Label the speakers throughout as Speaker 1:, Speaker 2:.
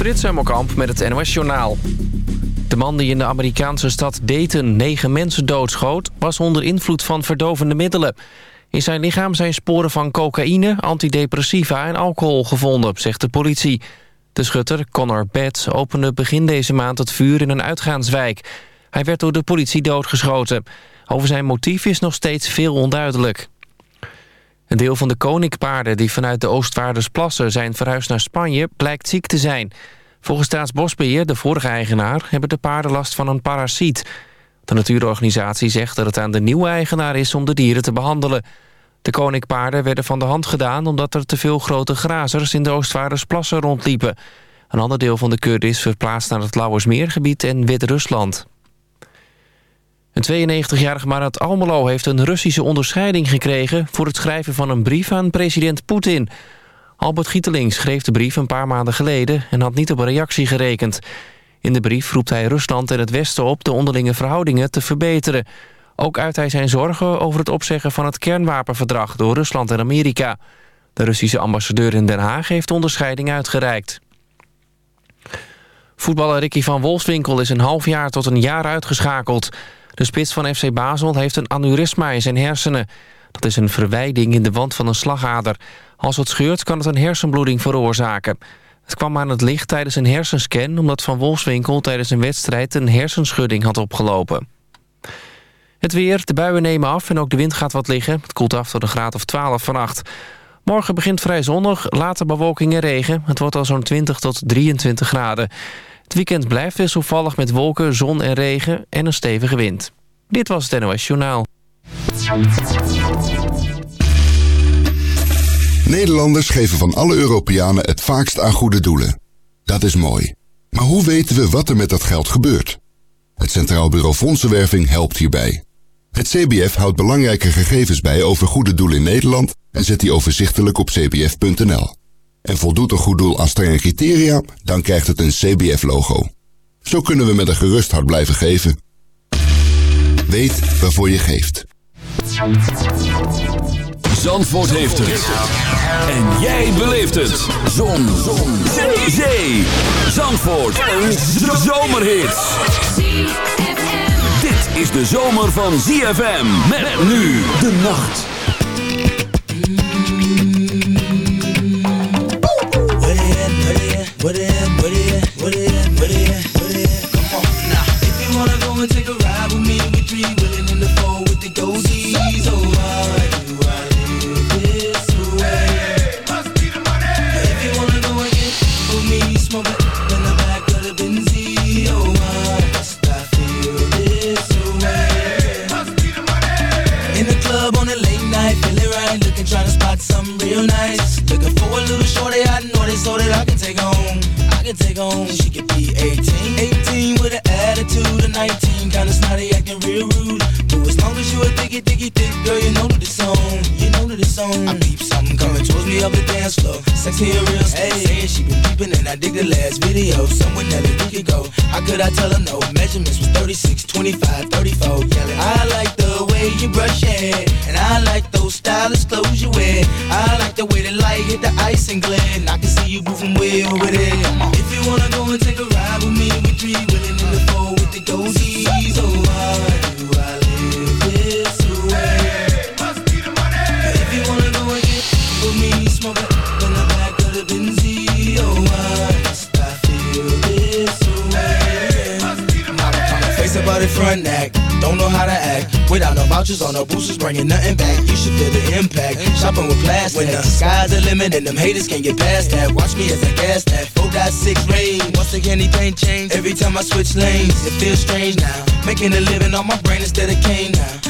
Speaker 1: Frits Hemmelkamp met het NOS Journaal. De man die in de Amerikaanse stad Dayton negen mensen doodschoot... was onder invloed van verdovende middelen. In zijn lichaam zijn sporen van cocaïne, antidepressiva en alcohol gevonden, zegt de politie. De schutter, Connor Betts, opende begin deze maand het vuur in een uitgaanswijk. Hij werd door de politie doodgeschoten. Over zijn motief is nog steeds veel onduidelijk. Een deel van de koninkpaarden die vanuit de Oostvaardersplassen zijn verhuisd naar Spanje blijkt ziek te zijn. Volgens Staatsbosbeheer, de vorige eigenaar, hebben de paarden last van een parasiet. De natuurorganisatie zegt dat het aan de nieuwe eigenaar is om de dieren te behandelen. De koninkpaarden werden van de hand gedaan omdat er te veel grote grazers in de Oostvaardersplassen rondliepen. Een ander deel van de kudde is verplaatst naar het Lauwersmeergebied en Wit-Rusland. Een 92-jarige Marat Almelo heeft een Russische onderscheiding gekregen... voor het schrijven van een brief aan president Poetin. Albert Gieteling schreef de brief een paar maanden geleden... en had niet op een reactie gerekend. In de brief roept hij Rusland en het Westen op... de onderlinge verhoudingen te verbeteren. Ook uit hij zijn zorgen over het opzeggen van het kernwapenverdrag... door Rusland en Amerika. De Russische ambassadeur in Den Haag heeft de onderscheiding uitgereikt. Voetballer Ricky van Wolfswinkel is een half jaar tot een jaar uitgeschakeld... De spits van FC Basel heeft een aneurysma in zijn hersenen. Dat is een verwijding in de wand van een slagader. Als het scheurt kan het een hersenbloeding veroorzaken. Het kwam aan het licht tijdens een hersenscan... omdat Van Wolfswinkel tijdens een wedstrijd een hersenschudding had opgelopen. Het weer, de buien nemen af en ook de wind gaat wat liggen. Het koelt af tot een graad of 12 vannacht. Morgen begint vrij zonnig, later bewolking en regen. Het wordt al zo'n 20 tot 23 graden. Het weekend blijft wisselvallig met wolken, zon en regen en een stevige wind. Dit was het NOS Journaal.
Speaker 2: Nederlanders geven van alle Europeanen het vaakst aan goede doelen. Dat is mooi. Maar hoe weten we wat er met dat geld gebeurt? Het Centraal Bureau Fondsenwerving helpt hierbij. Het CBF houdt belangrijke gegevens bij over goede doelen in Nederland... en zet die overzichtelijk op cbf.nl en voldoet een goed doel aan strenge criteria, dan krijgt het een CBF-logo. Zo kunnen we met een gerust hart blijven geven. Weet waarvoor je geeft.
Speaker 3: Zandvoort heeft het. En jij beleeft het. Zon. Zon. Zee. Zee. Zandvoort. Een zomerhit. Dit is de zomer van ZFM. Met nu de nacht.
Speaker 4: What it, what it, what it, what it, what it. Come on now. If you wanna go and take a ride with me, we three willing in the four with the goldies. Oh, why do I live this way? Must be the money. If you wanna go and get with me, smoke in the back of the Benz. Oh, why must I feel this way? Must be the money. In the club on a late night, feeling right, looking trying to spot something real nice. Looking for a little shorty I know this so that I can take home. I can take home. She could be 18. 18 with an attitude of 19. Kinda snotty, acting real rude. As long as you a diggy, diggy, thick girl, you know that it's on. You know that it's on. I peep something coming towards me up the dance floor. Sexy and real. Hey, she been peeping and I dig the last video. Someone that we could go. How could I tell her no? Measurements was 36, 25, 34. Yelling, I like the way you brush your hair. And I like those stylish clothes you wear. I like the way the light hit the ice and glare. And I can see you moving way over there. No vouchers no boosters, bringing nothing back. You should feel the impact. Shopping with plastic. When the sky's the limit and them haters can't get past that. Watch me as I gas that. 4.6 rain. Once again, anything change. Every time I switch lanes, it feels strange now. Making a living on my brain instead of cane now.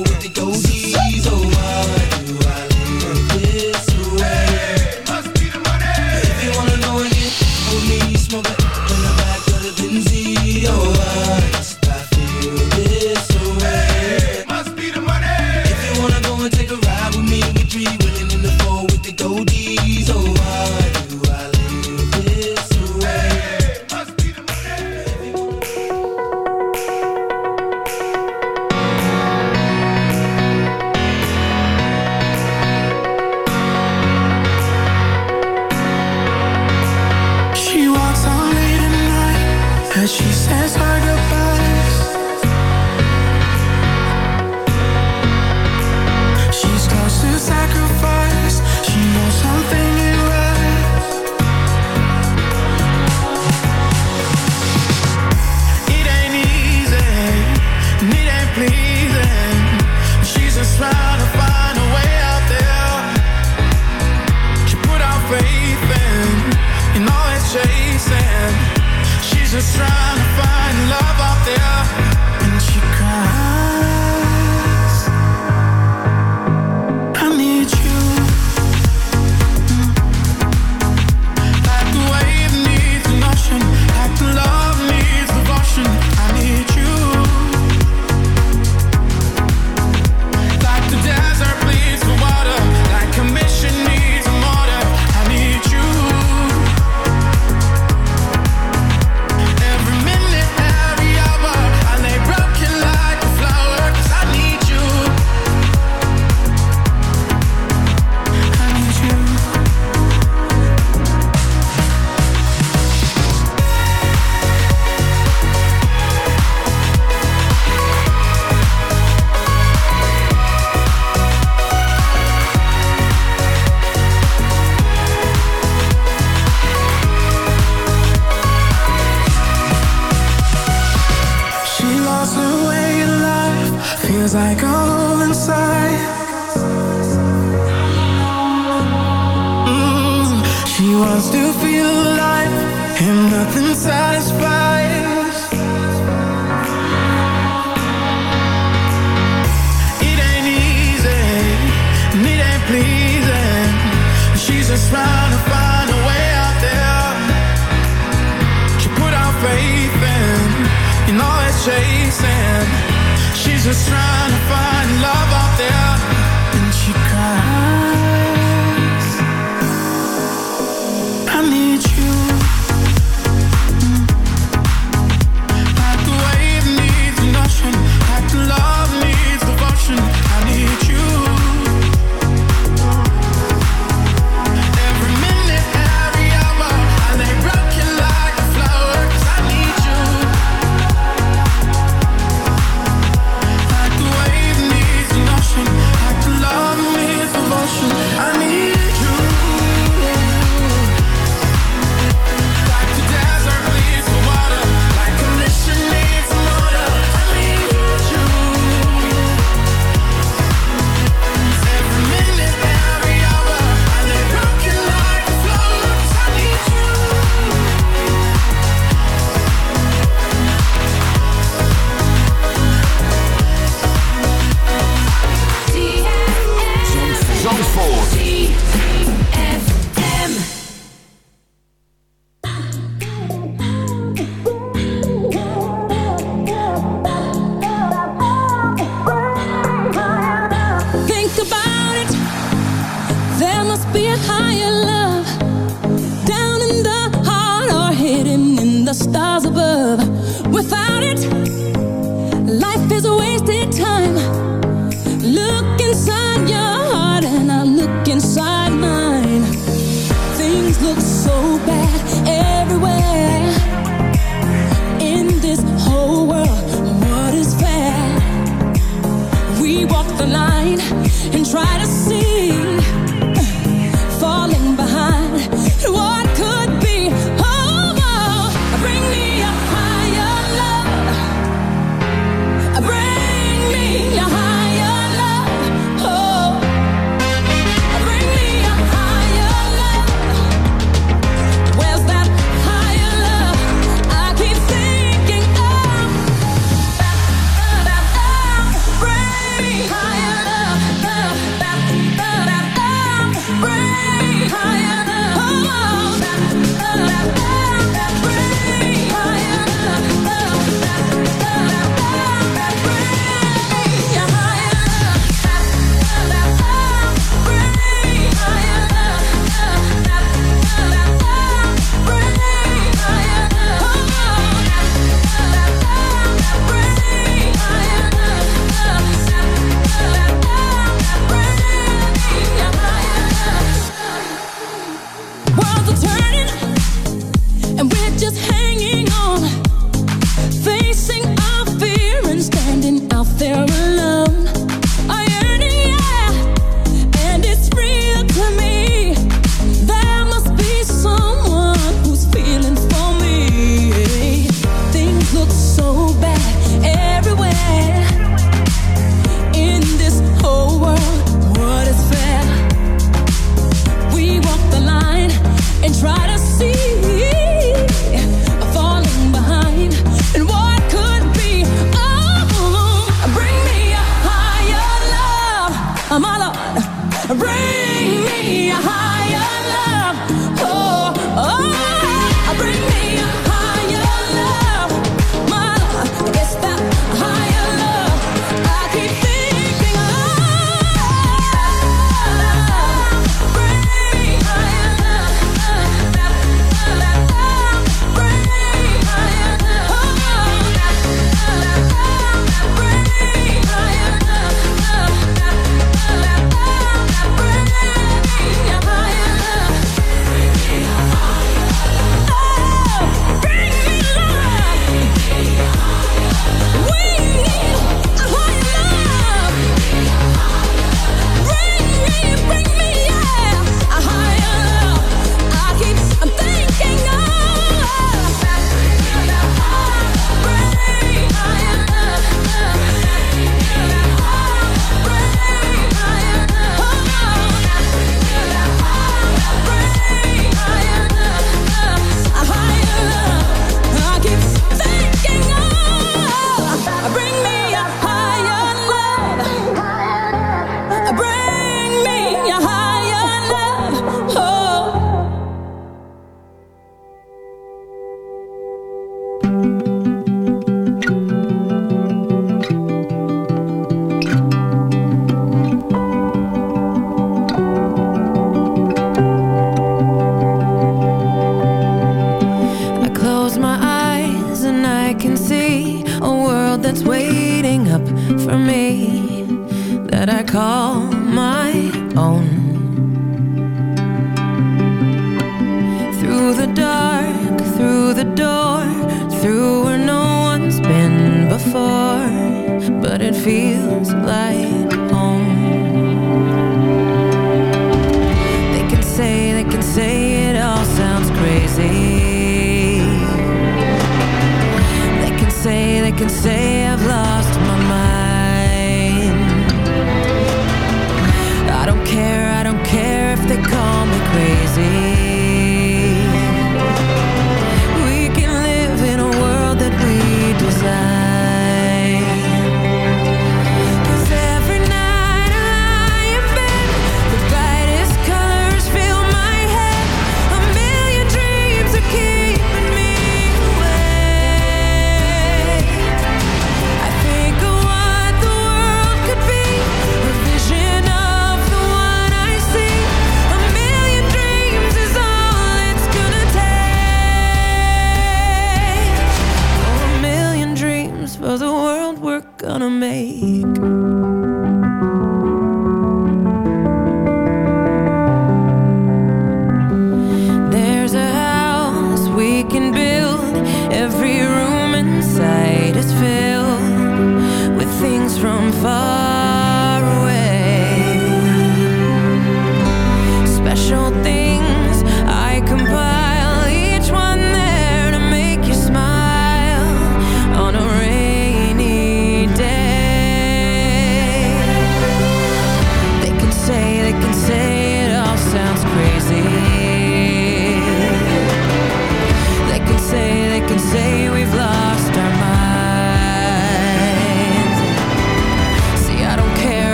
Speaker 4: with the goldies. Oh,
Speaker 5: She's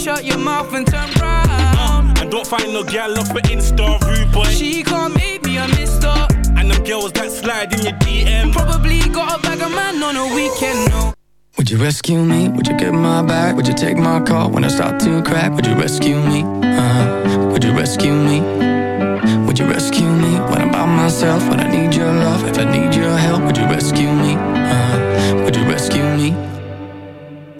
Speaker 6: Shut your mouth and turn round.
Speaker 7: And don't find no gal off for Insta, rude boy.
Speaker 6: She can't make me a mister.
Speaker 7: And them girls that slide in your DM.
Speaker 6: Probably got a bag of man on a weekend, no.
Speaker 8: Would you rescue me? Would you get my back? Would you take my call when I start to crack? Would you rescue me? Uh-huh. Would you rescue me? Would you rescue me when I'm by myself? When I need your love, if I need your help, you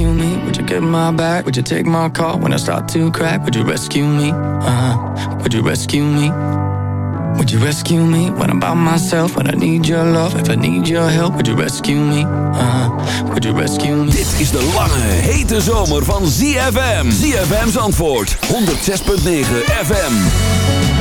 Speaker 8: rescue me? Would you get my back? Would you take my call when I start to crack? Would you rescue me? Uh-huh. Would you rescue me? Would you rescue me when I'm by myself? When I need your love, if I need your help, would you rescue me? Uh-huh. Would you rescue me?
Speaker 3: Dit is de lange, hete zomer van ZFM. ZFM's antwoord 106.9 FM.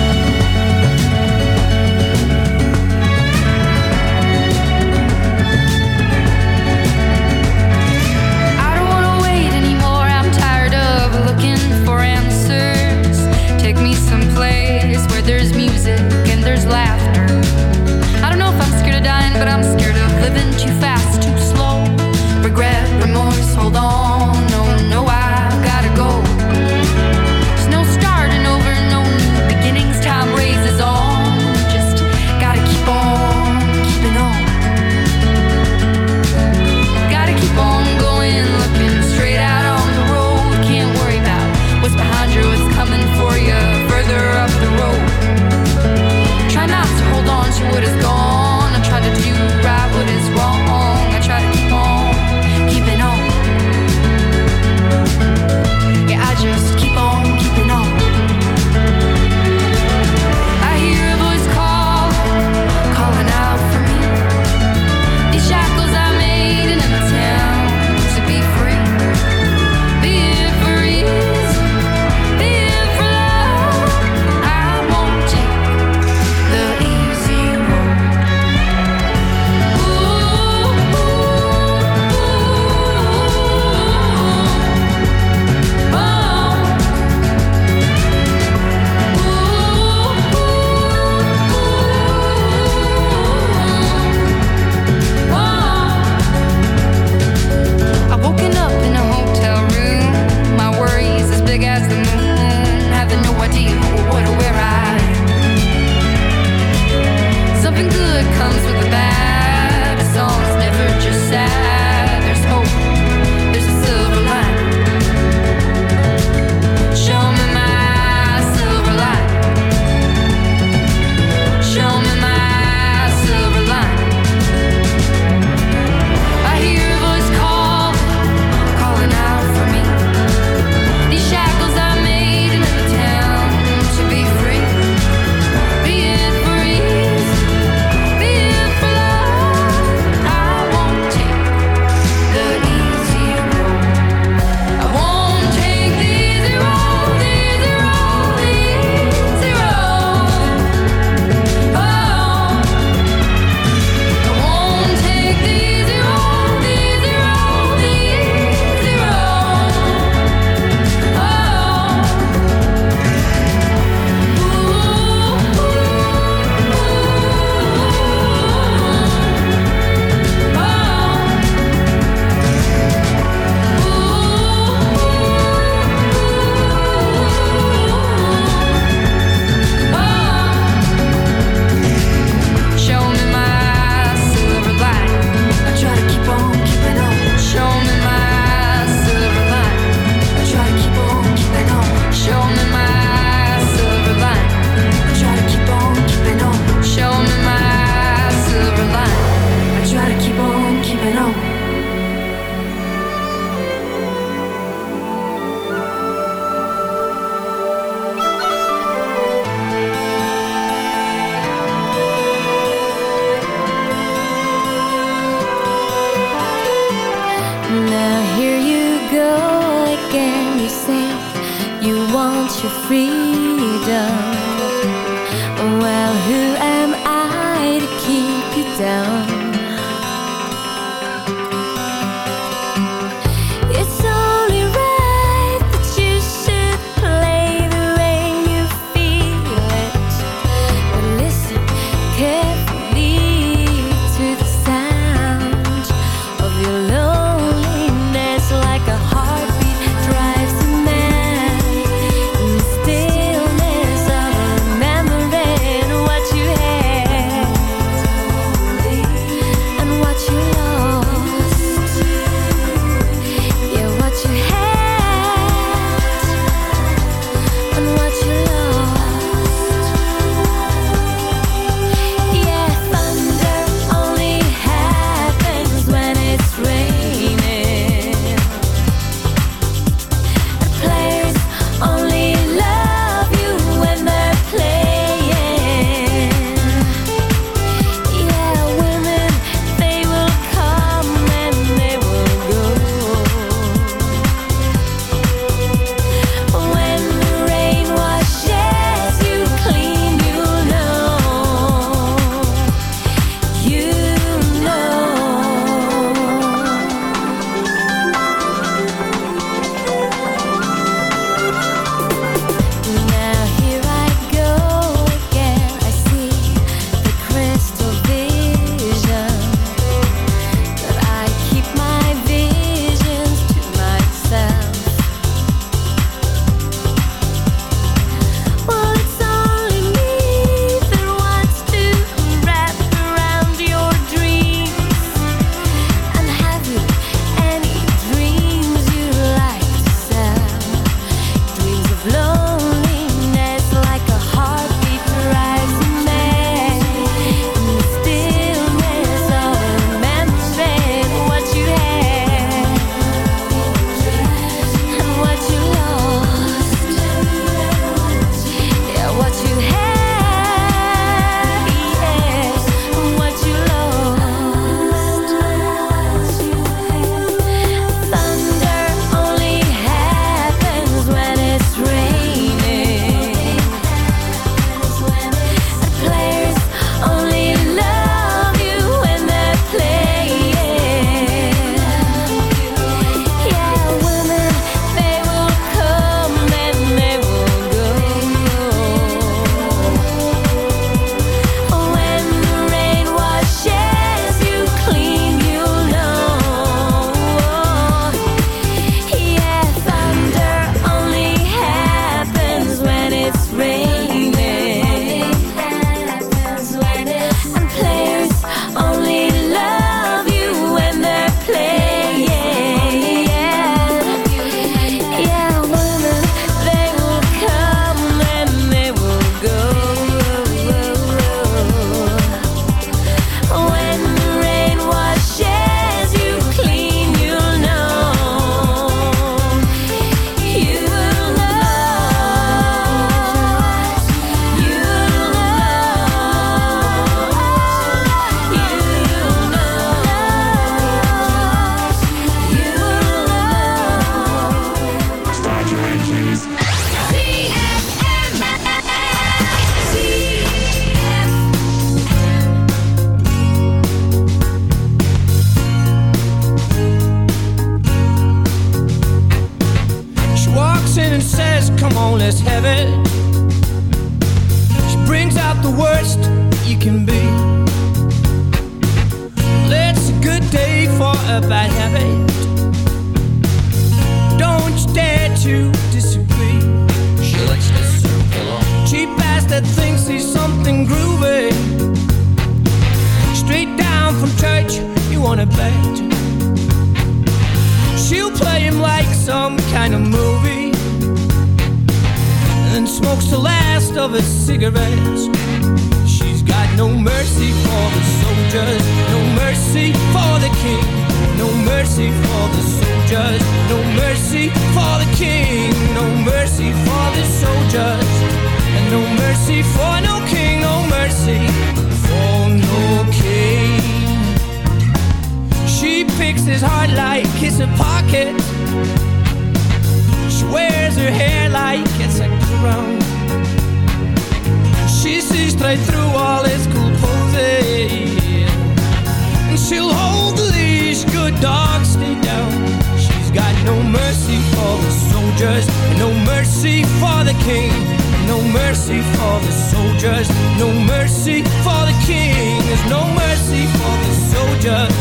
Speaker 9: Mercy for the soldiers, no mercy for the king. There's no mercy for the soldiers,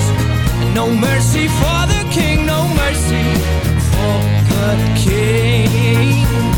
Speaker 9: and no mercy for the king. No mercy for the king.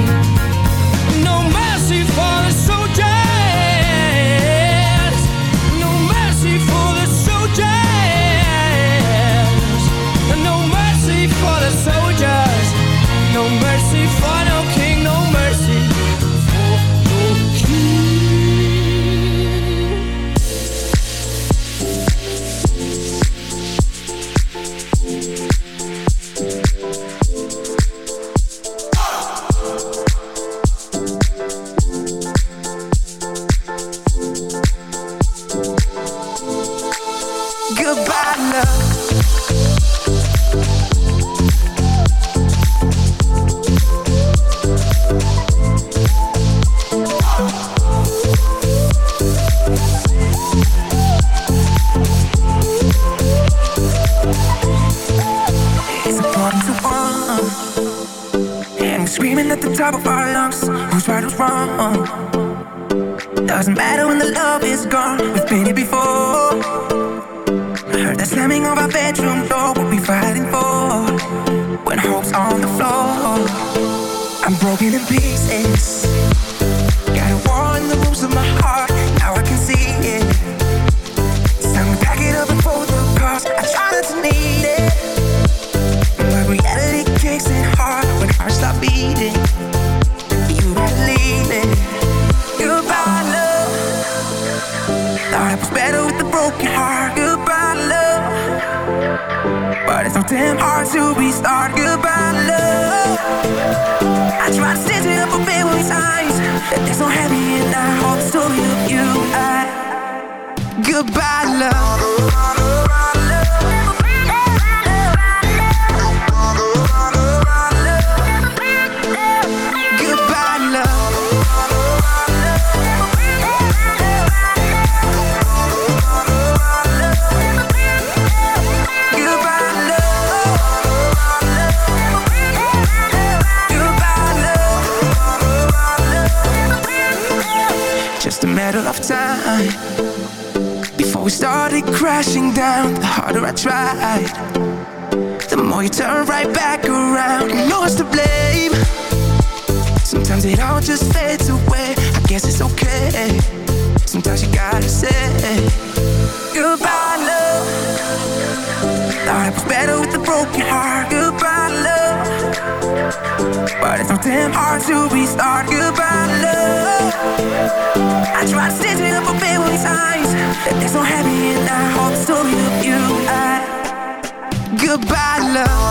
Speaker 10: Doesn't matter when the love is gone. We've been here before. Heard the slamming of our bedroom door. What we fighting for. When hope's on the floor. I'm broken in pieces damn hard to restart. Goodbye, love. I tried to stand it up a billion times. That there's no happy and I hope the story you. I. Goodbye, love. Before we started crashing down The harder I tried The more you turn right back around. You know it's to blame. Sometimes it all just fades away. I guess it's okay. Sometimes you gotta say so damn hard to restart. Goodbye, love. I tried to it up a billion times. There's no happy and I hope the story of you I
Speaker 11: goodbye, love.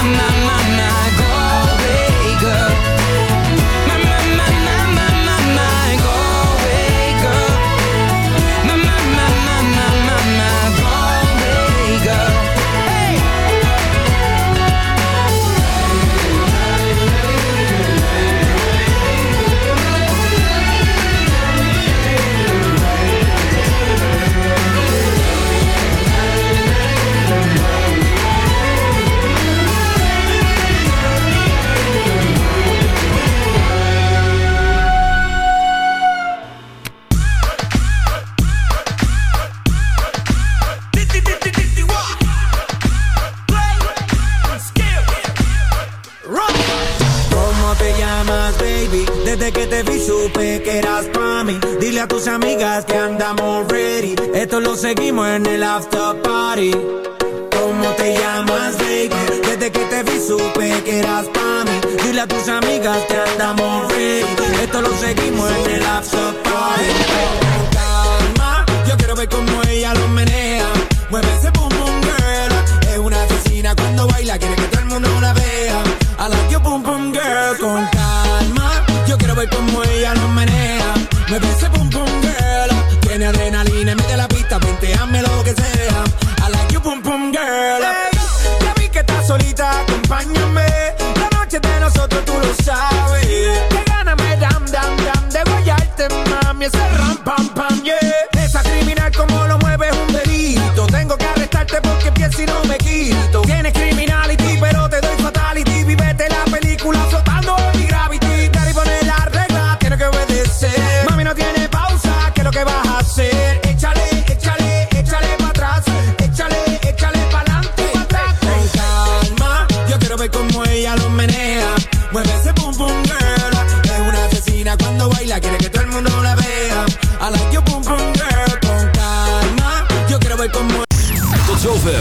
Speaker 12: My, my,
Speaker 5: seguimos en el after party. ¿Cómo te llamas, baby? Desde que te vi supe que eras pa' mí. Dile a tus amigas que andamos ready. Esto lo seguimos en el after party. Con calma, yo quiero ver cómo ella lo menea. Mueve ese boom boom girl. Es una asesina cuando baila, quiere que todo el mundo la vea. I like your boom boom girl con calma. Yo quiero ver cómo ella lo menea. Mueve ese acompáñame. La noche de nosotros, tú lo sabes. Que gana me dam dam dam de guayarte, mami. Ese ram pam pam yeah.